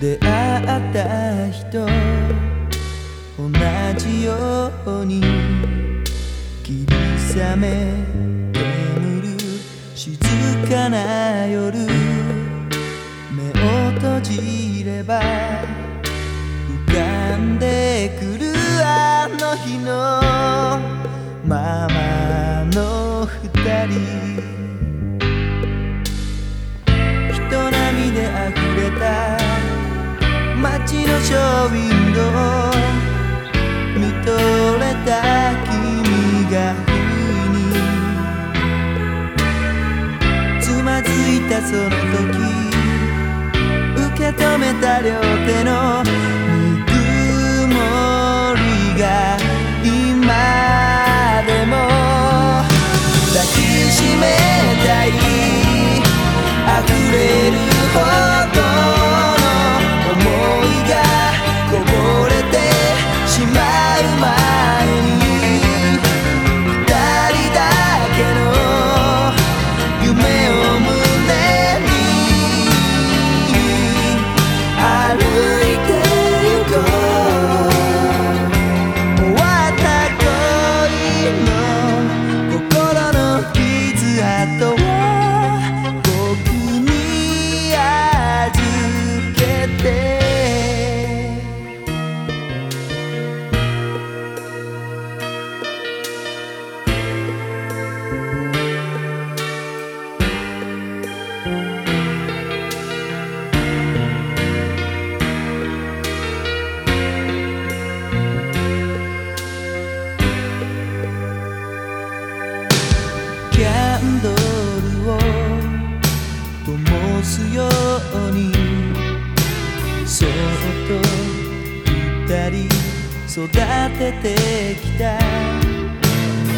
出会った人同じように霧め眠る静かな夜目を閉じれば浮かんでくるあの日のままの二人。ショーウィンドウ見とれた君が不意につまずいたその時受け止めた両手のぬくもりが今でも抱きしめすように。そっと二人育ててきた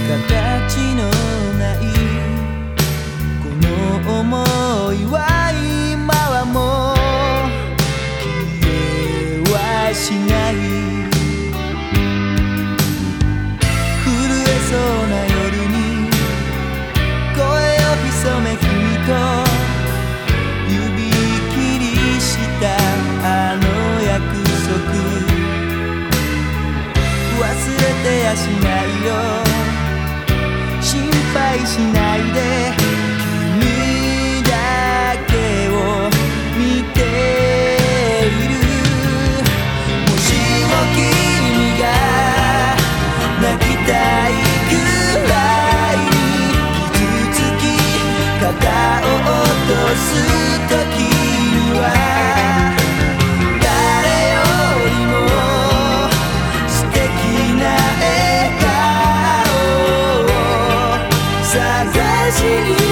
形のないこの想いは今はもう消えはしない。しないで sa fragilité.